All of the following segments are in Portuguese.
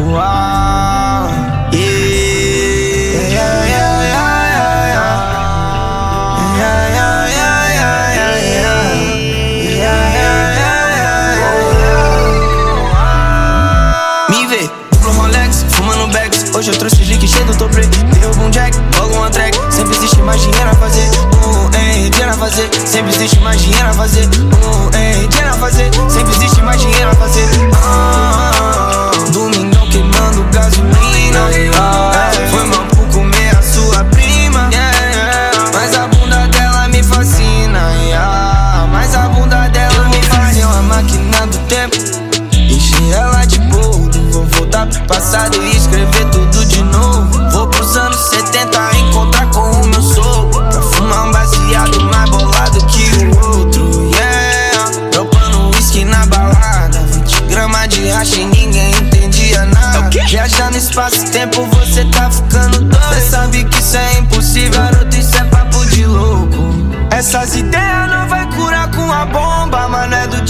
Me vê, duplo Rolex, fumando bags. Hoje eu trouxe slick cheio do tobre. Derrubo um jack, logo uma track. Sempre existe mais dinheiro a fazer. Uh, hein, dinheiro a fazer. Sempre existe mais dinheiro a fazer. Uh, hein, dinheiro a fazer. Sempre existe mais dinheiro. Tempo. Encher ela de boldo. Vou voltar pro passado e escrever tudo de novo. Vou pros anos 70 encontrar com o meu sogro. Pra fumar um baseado mais bolado que o outro. Yeah, dropando whisky na balada. 20 gramas de racha e ninguém entendia nada. Viajar no espaço-tempo, você tá ficando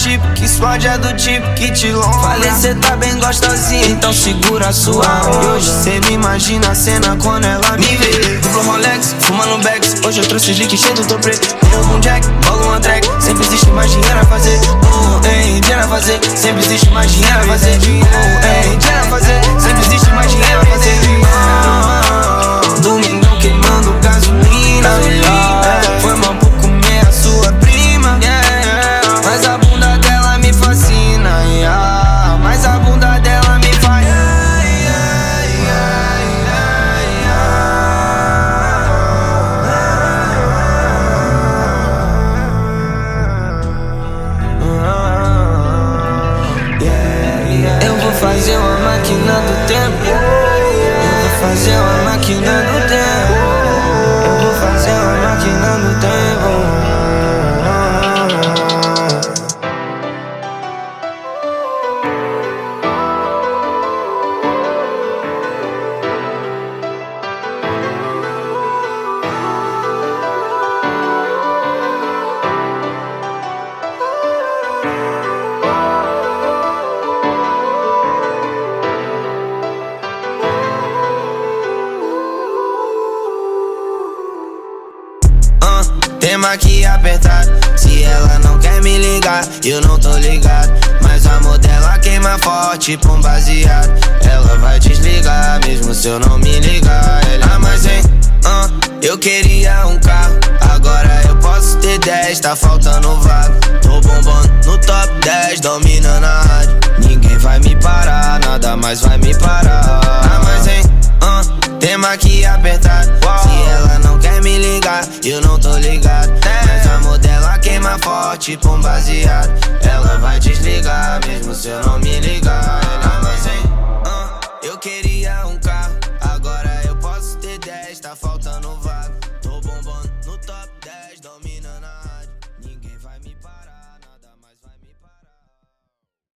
tipo que explode, é do tipo que te lomba. Falei, cê tá bem gostosinha, então segura a sua onda. E hoje cê me imagina a cena quando ela me vê. Duplo Rolex, fumando bags. Hoje eu trouxe slick cheio do topo preto. Eu um jack, bolo uma track. Sempre existe mais dinheiro a fazer. Uh, ei, dinheiro a fazer. Sempre existe mais dinheiro a fazer. Fazer tema que apertar. Se ela não quer me ligar, eu não tô ligado. Mas a modela queima forte pra um baseado. Ela vai desligar, mesmo se eu não me ligar. Ela, ah, mas hein, ah, eu queria um carro. Agora eu posso ter 10, tá faltando vaga. Tô bombando no top 10, dominando a rádio. Ninguém vai me parar, nada mais vai me parar. Eu não tô ligado. Mas a modela queima forte pra um baseado. Ela vai desligar, mesmo se eu não me ligar.